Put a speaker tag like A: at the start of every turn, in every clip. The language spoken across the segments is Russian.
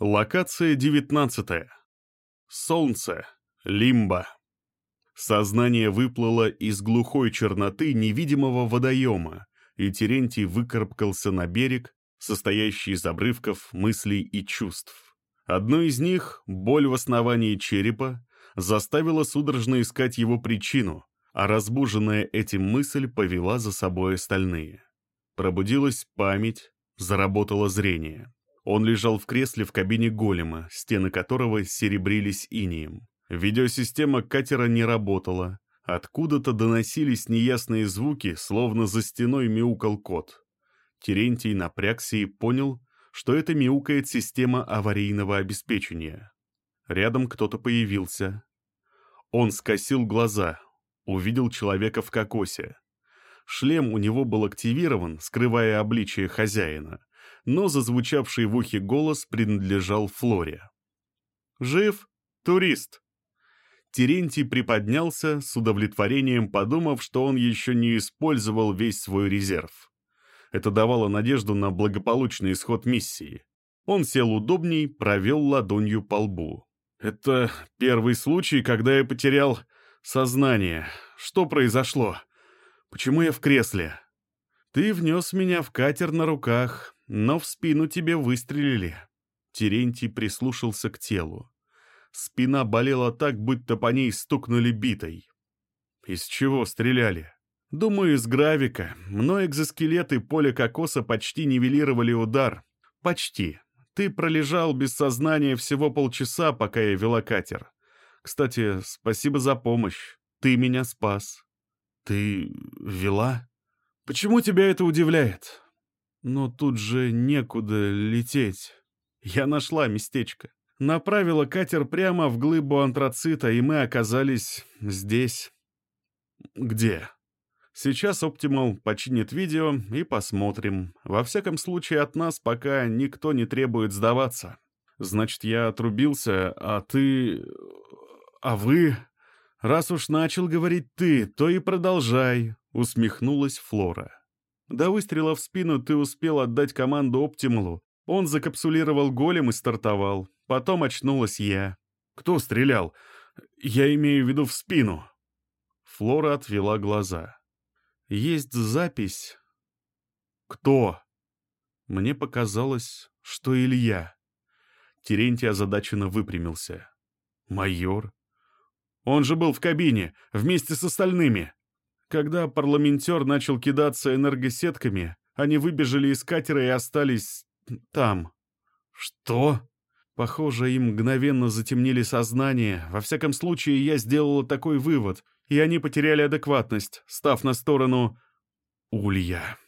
A: Локация 19. Солнце. Лимба. Сознание выплыло из глухой черноты невидимого водоема, и Терентий выкарабкался на берег, состоящий из обрывков мыслей и чувств. Одно из них, боль в основании черепа, заставила судорожно искать его причину, а разбуженная этим мысль повела за собой остальные. Пробудилась память, заработало зрение. Он лежал в кресле в кабине голема, стены которого серебрились инием. Видеосистема катера не работала. Откуда-то доносились неясные звуки, словно за стеной мяукал кот. Терентий напрягся и понял, что это мяукает система аварийного обеспечения. Рядом кто-то появился. Он скосил глаза, увидел человека в кокосе. Шлем у него был активирован, скрывая обличие хозяина но зазвучавший в ухе голос принадлежал Флоре. «Жив? Турист!» Терентий приподнялся, с удовлетворением подумав, что он еще не использовал весь свой резерв. Это давало надежду на благополучный исход миссии. Он сел удобней, провел ладонью по лбу. «Это первый случай, когда я потерял сознание. Что произошло? Почему я в кресле?» «Ты внес меня в катер на руках, но в спину тебе выстрелили». Терентий прислушался к телу. Спина болела так, будто по ней стукнули битой. «Из чего стреляли?» «Думаю, из гравика, но экзоскелеты и поле кокоса почти нивелировали удар. Почти. Ты пролежал без сознания всего полчаса, пока я вела катер. Кстати, спасибо за помощь. Ты меня спас». «Ты вела?» «Почему тебя это удивляет?» Но тут же некуда лететь. Я нашла местечко. Направила катер прямо в глыбу антрацита, и мы оказались здесь. Где? Сейчас Оптимал починит видео и посмотрим. Во всяком случае, от нас пока никто не требует сдаваться. Значит, я отрубился, а ты... А вы... Раз уж начал говорить ты, то и продолжай, усмехнулась Флора. До выстрела в спину ты успел отдать команду Оптималу. Он закапсулировал голем и стартовал. Потом очнулась я. Кто стрелял? Я имею в виду в спину. Флора отвела глаза. Есть запись. Кто? Мне показалось, что Илья. Терентий озадаченно выпрямился. Майор? Он же был в кабине, вместе с остальными. Когда парламентер начал кидаться энергосетками, они выбежали из катера и остались там. Что? Похоже, им мгновенно затемнили сознание. Во всяком случае, я сделала такой вывод, и они потеряли адекватность, став на сторону Улья.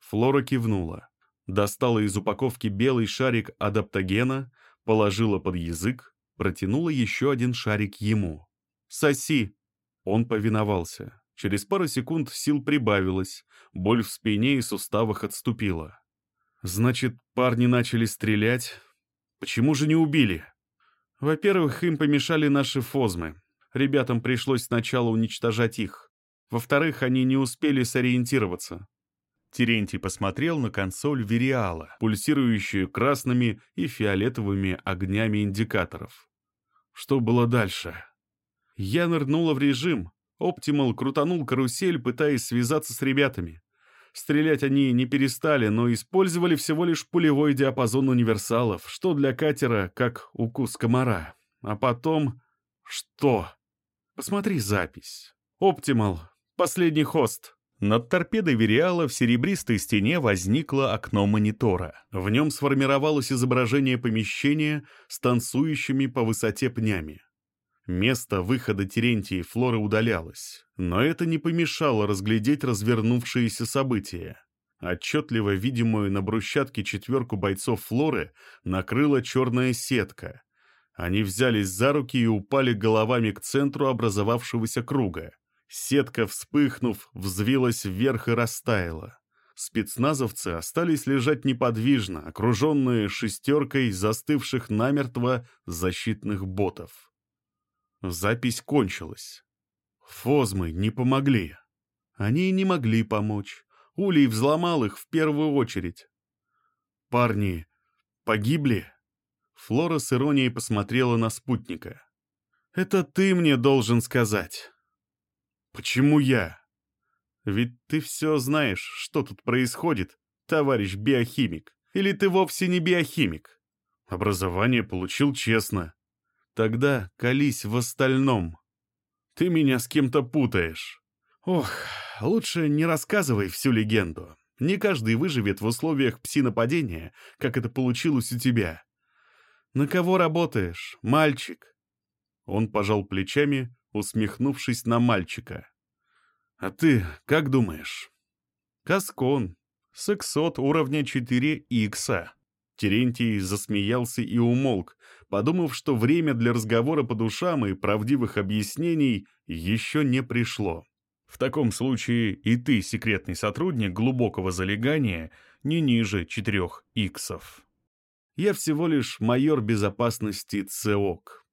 A: Флора кивнула. Достала из упаковки белый шарик адаптогена, положила под язык, протянула еще один шарик ему. «Соси!» Он повиновался. Через пару секунд сил прибавилось, боль в спине и суставах отступила. Значит, парни начали стрелять. Почему же не убили? Во-первых, им помешали наши фозмы. Ребятам пришлось сначала уничтожать их. Во-вторых, они не успели сориентироваться. Терентий посмотрел на консоль Вериала, пульсирующую красными и фиолетовыми огнями индикаторов. Что было дальше? Я нырнула в режим, Оптимал крутанул карусель, пытаясь связаться с ребятами. Стрелять они не перестали, но использовали всего лишь пулевой диапазон универсалов, что для катера как укус комара. А потом... Что? Посмотри запись. Оптимал. Последний хост. Над торпедой Вериала в серебристой стене возникло окно монитора. В нем сформировалось изображение помещения с танцующими по высоте пнями. Место выхода Терентия и Флоры удалялось, но это не помешало разглядеть развернувшиеся события. Отчетливо видимую на брусчатке четверку бойцов Флоры накрыла черная сетка. Они взялись за руки и упали головами к центру образовавшегося круга. Сетка, вспыхнув, взвилась вверх и растаяла. Спецназовцы остались лежать неподвижно, окруженные шестеркой застывших намертво защитных ботов. Запись кончилась. Фозмы не помогли. Они не могли помочь. Улей взломал их в первую очередь. Парни погибли? Флора с иронией посмотрела на спутника. «Это ты мне должен сказать». «Почему я?» «Ведь ты все знаешь, что тут происходит, товарищ биохимик. Или ты вовсе не биохимик?» «Образование получил честно». «Тогда колись в остальном». «Ты меня с кем-то путаешь». «Ох, лучше не рассказывай всю легенду. Не каждый выживет в условиях пси-нападения, как это получилось у тебя. На кого работаешь, мальчик?» Он пожал плечами, усмехнувшись на мальчика. «А ты как думаешь?» «Каскон. Сексот уровня 4 икса». Терентий засмеялся и умолк, подумав, что время для разговора по душам и правдивых объяснений еще не пришло. В таком случае и ты, секретный сотрудник глубокого залегания, не ниже четырех иксов. Я всего лишь майор безопасности ЦОК.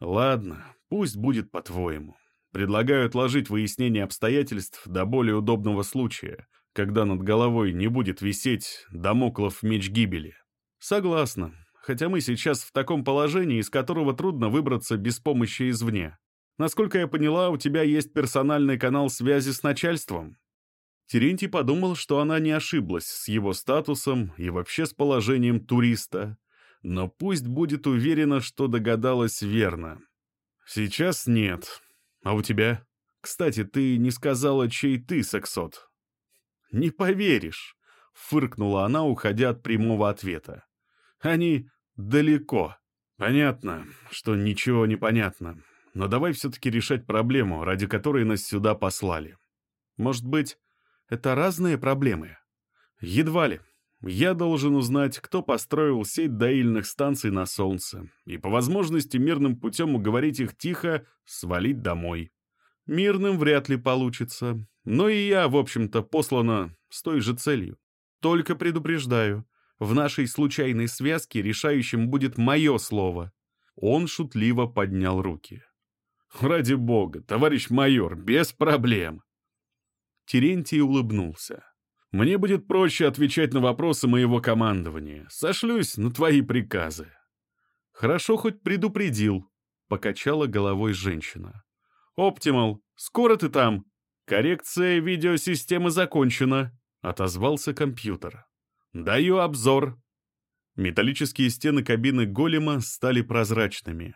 A: Ладно, пусть будет по-твоему. Предлагаю отложить выяснение обстоятельств до более удобного случая, когда над головой не будет висеть домоклов меч гибели. Согласна, хотя мы сейчас в таком положении, из которого трудно выбраться без помощи извне. Насколько я поняла, у тебя есть персональный канал связи с начальством». Терентий подумал, что она не ошиблась с его статусом и вообще с положением туриста. Но пусть будет уверена, что догадалась верно. «Сейчас нет. А у тебя? Кстати, ты не сказала, чей ты, сексот». «Не поверишь», — фыркнула она, уходя от прямого ответа. «Они далеко. Понятно, что ничего не понятно но давай все-таки решать проблему, ради которой нас сюда послали. Может быть, это разные проблемы? Едва ли. Я должен узнать, кто построил сеть доильных станций на Солнце, и по возможности мирным путем уговорить их тихо свалить домой. Мирным вряд ли получится, но и я, в общем-то, послана с той же целью. Только предупреждаю, в нашей случайной связке решающим будет мое слово. Он шутливо поднял руки. «Ради бога, товарищ майор, без проблем!» Терентий улыбнулся. «Мне будет проще отвечать на вопросы моего командования. Сошлюсь на твои приказы». «Хорошо хоть предупредил», — покачала головой женщина. «Оптимал, скоро ты там?» «Коррекция видеосистемы закончена», — отозвался компьютер. «Даю обзор». Металлические стены кабины голема стали прозрачными.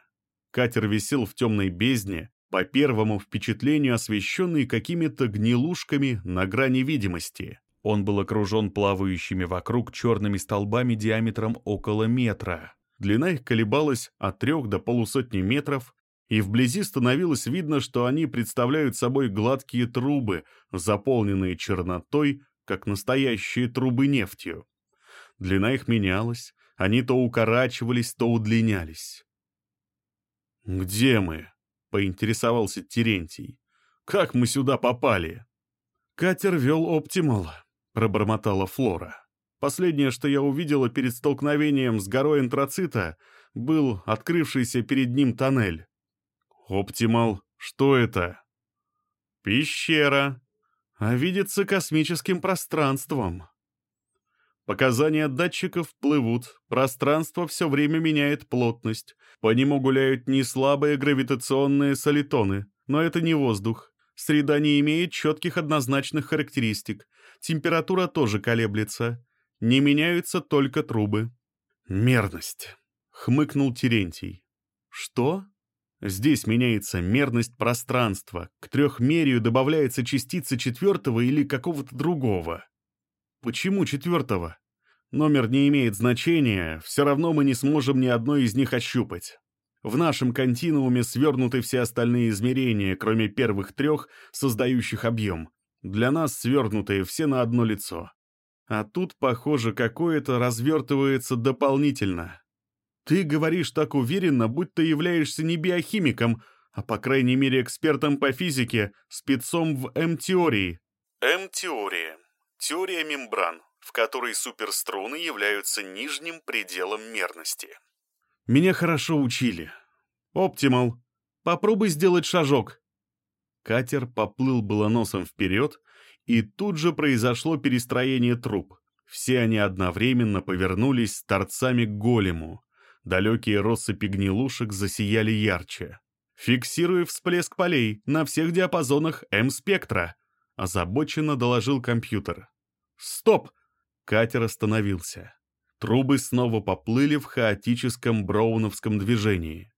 A: Катер висел в темной бездне, по первому впечатлению освещенный какими-то гнилушками на грани видимости. Он был окружен плавающими вокруг черными столбами диаметром около метра. Длина их колебалась от трех до полусотни метров, и вблизи становилось видно, что они представляют собой гладкие трубы, заполненные чернотой, как настоящие трубы нефтью. Длина их менялась, они то укорачивались, то удлинялись. «Где мы?» — поинтересовался Терентий. «Как мы сюда попали?» «Катер вел Оптимал», — пробормотала Флора. «Последнее, что я увидела перед столкновением с горой антрацита, был открывшийся перед ним тоннель». «Оптимал, что это?» «Пещера. А видится космическим пространством», Показания датчиков плывут, пространство все время меняет плотность, по нему гуляют не слабые гравитационные солитоны, но это не воздух. Среда не имеет четких однозначных характеристик, температура тоже колеблется, не меняются только трубы. «Мерность», — хмыкнул Терентий. «Что?» Здесь меняется мерность пространства, к трехмерию добавляется частица четвертого или какого-то другого. Почему четвертого? Номер не имеет значения, все равно мы не сможем ни одной из них ощупать. В нашем континууме свернуты все остальные измерения, кроме первых трех, создающих объем. Для нас свернутые все на одно лицо. А тут, похоже, какое-то развертывается дополнительно. Ты говоришь так уверенно, будто являешься не биохимиком, а по крайней мере экспертом по физике, спецом в М-теории. М-теория. Теория мембран, в которой суперструны являются нижним пределом мерности. Меня хорошо учили. Оптимал. Попробуй сделать шажок. Катер поплыл было носом вперед, и тут же произошло перестроение труб. Все они одновременно повернулись торцами к голему. Далекие россыпи гнилушек засияли ярче. «Фиксирую всплеск полей на всех диапазонах М-спектра», — озабоченно доложил компьютер. «Стоп!» — катер остановился. Трубы снова поплыли в хаотическом броуновском движении.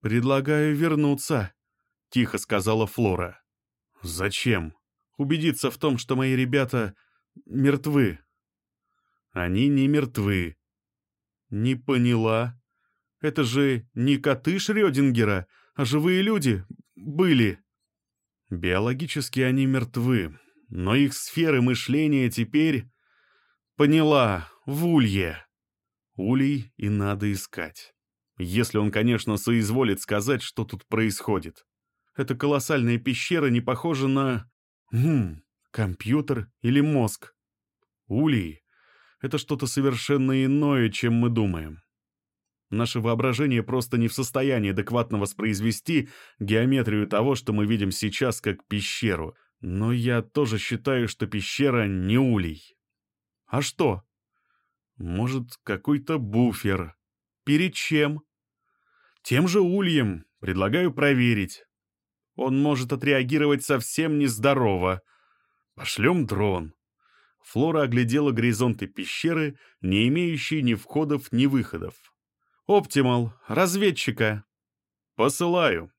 A: «Предлагаю вернуться», — тихо сказала Флора. «Зачем? Убедиться в том, что мои ребята мертвы». «Они не мертвы». «Не поняла. Это же не коты Шрёдингера, а живые люди были». Биологически они мертвы, но их сферы мышления теперь... Поняла, в улье. Улей и надо искать. Если он, конечно, соизволит сказать, что тут происходит. Эта колоссальная пещера не похожа на... Хм, компьютер или мозг. Улей — это что-то совершенно иное, чем мы думаем. Наше воображение просто не в состоянии адекватно воспроизвести геометрию того, что мы видим сейчас как пещеру. Но я тоже считаю, что пещера не улей. А что? Может, какой-то буфер. Перед чем? Тем же ульем. Предлагаю проверить. Он может отреагировать совсем нездорово. Пошлем дрон. Флора оглядела горизонты пещеры, не имеющие ни входов, ни выходов. «Оптимал, разведчика!» «Посылаю!»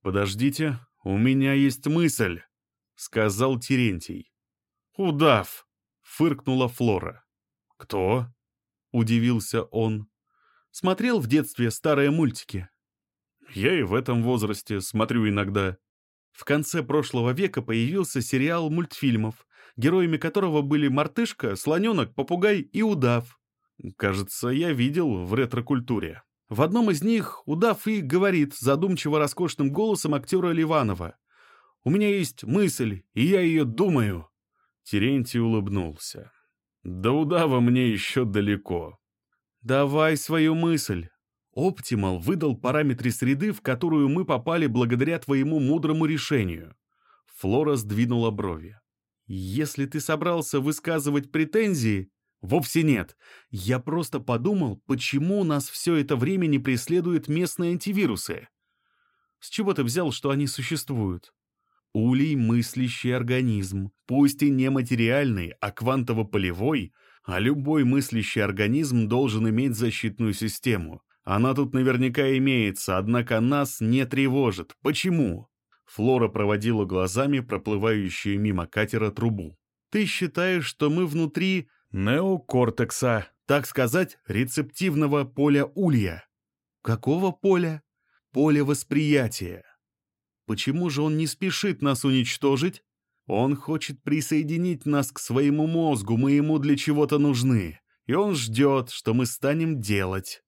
A: «Подождите, у меня есть мысль», — сказал Терентий. «Удав!» — фыркнула Флора. «Кто?» — удивился он. «Смотрел в детстве старые мультики?» Я и в этом возрасте смотрю иногда. В конце прошлого века появился сериал мультфильмов, героями которого были мартышка, слоненок, попугай и удав. Кажется, я видел в ретро-культуре. В одном из них удав и говорит задумчиво роскошным голосом актера Ливанова. «У меня есть мысль, и я ее думаю». Терентий улыбнулся. «До удава мне еще далеко». «Давай свою мысль», Оптимал выдал параметры среды, в которую мы попали благодаря твоему мудрому решению. Флора сдвинула брови. Если ты собрался высказывать претензии, вовсе нет. Я просто подумал, почему нас все это время не преследуют местные антивирусы. С чего ты взял, что они существуют? Улей — мыслящий организм, пусть и не материальный, а квантово-полевой, а любой мыслящий организм должен иметь защитную систему. Она тут наверняка имеется, однако нас не тревожит. Почему?» Флора проводила глазами проплывающую мимо катера трубу. «Ты считаешь, что мы внутри неокортекса, так сказать, рецептивного поля улья?» «Какого поля?» «Поле восприятия». «Почему же он не спешит нас уничтожить?» «Он хочет присоединить нас к своему мозгу, мы ему для чего-то нужны, и он ждет, что мы станем делать».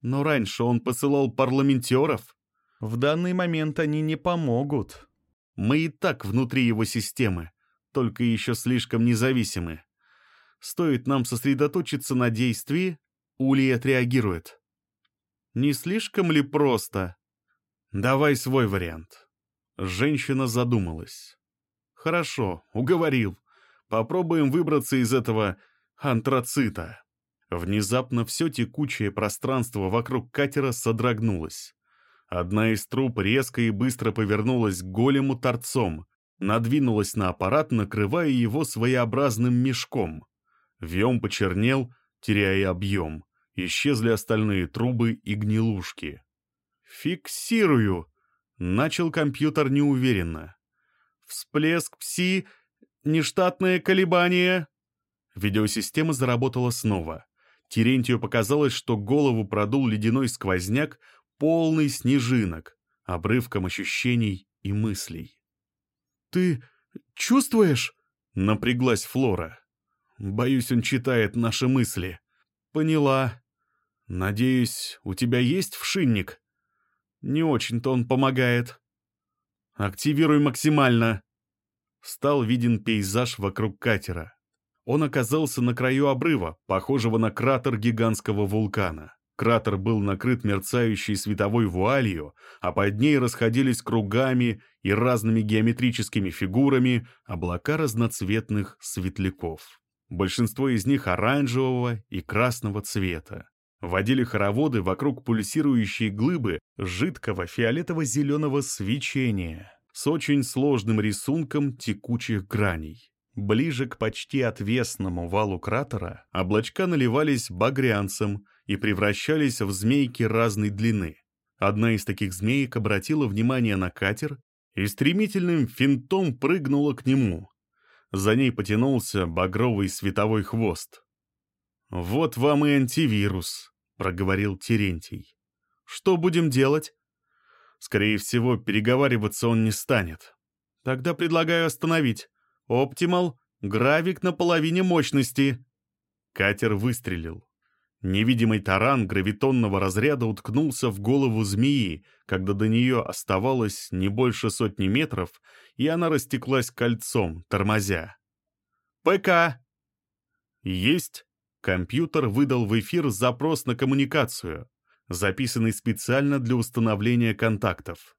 A: Но раньше он посылал парламентеров. В данный момент они не помогут. Мы и так внутри его системы, только еще слишком независимы. Стоит нам сосредоточиться на действии, Улей отреагирует. Не слишком ли просто? Давай свой вариант. Женщина задумалась. Хорошо, уговорил. Попробуем выбраться из этого антрацита. Внезапно все текучее пространство вокруг катера содрогнулось. Одна из труб резко и быстро повернулась к голему торцом, надвинулась на аппарат, накрывая его своеобразным мешком. Вьем почернел, теряя объем. Исчезли остальные трубы и гнилушки. «Фиксирую!» — начал компьютер неуверенно. «Всплеск пси, нештатное колебание!» Видеосистема заработала снова. Терентию показалось, что голову продул ледяной сквозняк, полный снежинок, обрывком ощущений и мыслей. «Ты чувствуешь?» — напряглась Флора. «Боюсь, он читает наши мысли». «Поняла. Надеюсь, у тебя есть вшинник?» «Не очень-то он помогает». «Активируй максимально». Стал виден пейзаж вокруг катера он оказался на краю обрыва, похожего на кратер гигантского вулкана. Кратер был накрыт мерцающей световой вуалью, а под ней расходились кругами и разными геометрическими фигурами облака разноцветных светляков. Большинство из них оранжевого и красного цвета. Водили хороводы вокруг пульсирующей глыбы жидкого фиолетово-зеленого свечения с очень сложным рисунком текучих граней. Ближе к почти отвесному валу кратера облачка наливались багрянцем и превращались в змейки разной длины. Одна из таких змеек обратила внимание на катер и стремительным финтом прыгнула к нему. За ней потянулся багровый световой хвост. «Вот вам и антивирус», — проговорил Терентий. «Что будем делать?» «Скорее всего, переговариваться он не станет. Тогда предлагаю остановить. Оптимал, гравик на половине мощности». Катер выстрелил. Невидимый таран гравитонного разряда уткнулся в голову змеи, когда до нее оставалось не больше сотни метров, и она растеклась кольцом, тормозя. «ПК!» «Есть!» Компьютер выдал в эфир запрос на коммуникацию, записанный специально для установления контактов.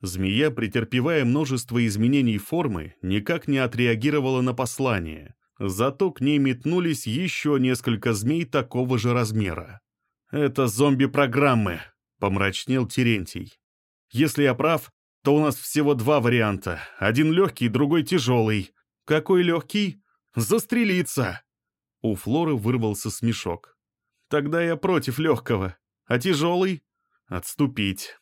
A: Змея, претерпевая множество изменений формы, никак не отреагировала на послание, Зато к ней метнулись еще несколько змей такого же размера. «Это зомби-программы», — помрачнел Терентий. «Если я прав, то у нас всего два варианта. Один легкий, другой тяжелый. Какой легкий? Застрелиться!» У Флоры вырвался смешок. «Тогда я против легкого. А тяжелый? Отступить.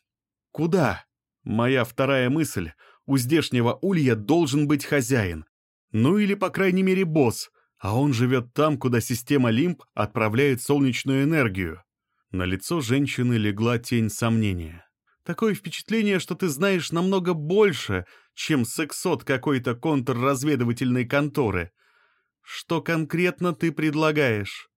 A: Куда? Моя вторая мысль. У здешнего улья должен быть хозяин. Ну или, по крайней мере, босс, а он живет там, куда система Лимп отправляет солнечную энергию. На лицо женщины легла тень сомнения. Такое впечатление, что ты знаешь намного больше, чем сексот какой-то контрразведывательной конторы. Что конкретно ты предлагаешь?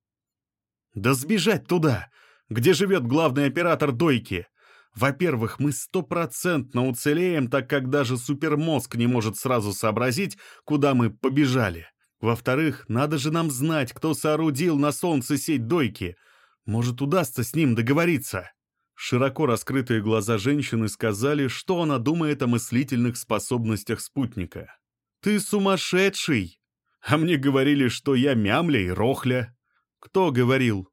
A: Да сбежать туда, где живет главный оператор дойки. Во-первых, мы стопроцентно уцелеем, так как даже супермозг не может сразу сообразить, куда мы побежали. Во-вторых, надо же нам знать, кто соорудил на солнце сеть дойки. Может, удастся с ним договориться. Широко раскрытые глаза женщины сказали, что она думает о мыслительных способностях спутника. «Ты сумасшедший!» А мне говорили, что я мямля и рохля. Кто говорил?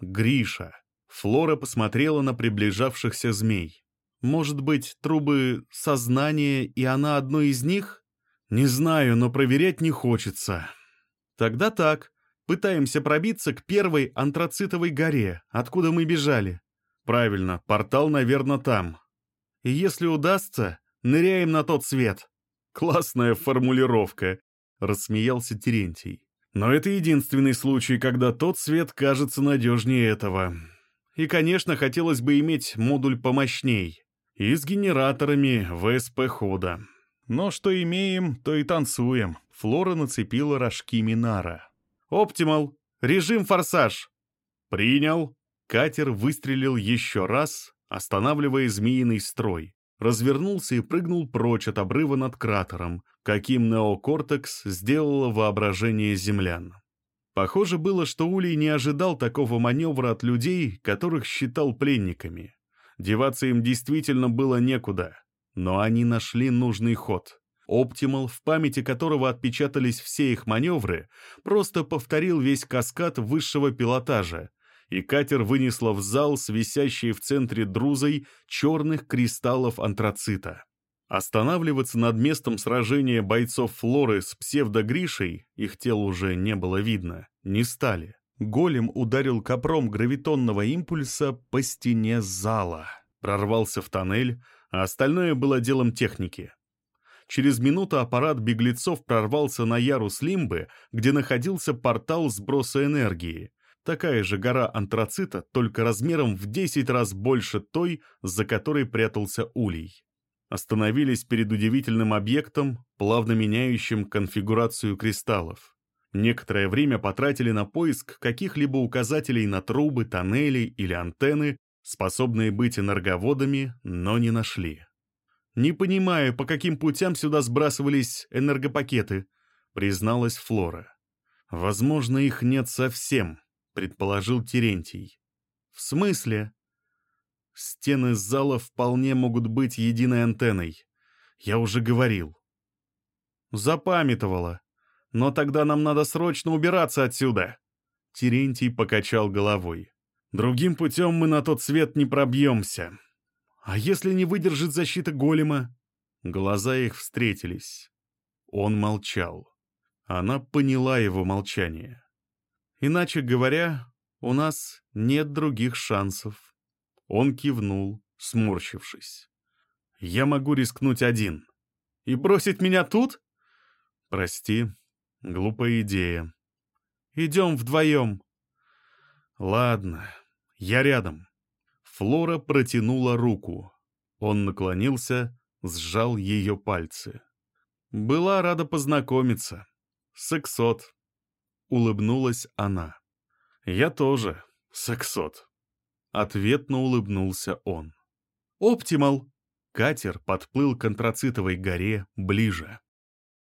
A: Гриша. Флора посмотрела на приближавшихся змей. «Может быть, трубы сознания, и она одной из них?» «Не знаю, но проверять не хочется». «Тогда так. Пытаемся пробиться к первой антрацитовой горе, откуда мы бежали». «Правильно, портал, наверное, там». «И если удастся, ныряем на тот свет». «Классная формулировка», — рассмеялся Терентий. «Но это единственный случай, когда тот свет кажется надежнее этого. И, конечно, хотелось бы иметь модуль помощней. И с генераторами ВСП хода. Но что имеем, то и танцуем. Флора нацепила рожки Минара. «Оптимал! Режим форсаж!» «Принял!» Катер выстрелил еще раз, останавливая змеиный строй. Развернулся и прыгнул прочь от обрыва над кратером, каким неокортекс сделало воображение землян. Похоже было, что Улей не ожидал такого маневра от людей, которых считал пленниками. Деваться им действительно было некуда, но они нашли нужный ход. Оптимал, в памяти которого отпечатались все их маневры, просто повторил весь каскад высшего пилотажа, и катер вынесло в зал с висящей в центре друзой черных кристаллов антрацита. Останавливаться над местом сражения бойцов Флоры с псевдогришей, их тел уже не было видно, не стали. Голем ударил копром гравитонного импульса по стене зала, прорвался в тоннель, а остальное было делом техники. Через минуту аппарат беглецов прорвался на ярус Лимбы, где находился портал сброса энергии. Такая же гора антрацита, только размером в 10 раз больше той, за которой прятался улей остановились перед удивительным объектом, плавно меняющим конфигурацию кристаллов. Некоторое время потратили на поиск каких-либо указателей на трубы, тоннели или антенны, способные быть энерговодами, но не нашли. «Не понимаю, по каким путям сюда сбрасывались энергопакеты», — призналась Флора. «Возможно, их нет совсем», — предположил Терентий. «В смысле?» Стены зала вполне могут быть единой антенной. Я уже говорил. Запамятовала. Но тогда нам надо срочно убираться отсюда. Терентий покачал головой. Другим путем мы на тот свет не пробьемся. А если не выдержит защита голема? Глаза их встретились. Он молчал. Она поняла его молчание. Иначе говоря, у нас нет других шансов. Он кивнул, сморщившись. Я могу рискнуть один. И бросить меня тут? Прости, глупая идея. Идем вдвоем. Ладно, я рядом. Флора протянула руку. Он наклонился, сжал ее пальцы. Была рада познакомиться. Сексот. Улыбнулась она. Я тоже. Сексот. Ответно улыбнулся он. Оптимал. Катер подплыл к антрацитовой горе ближе.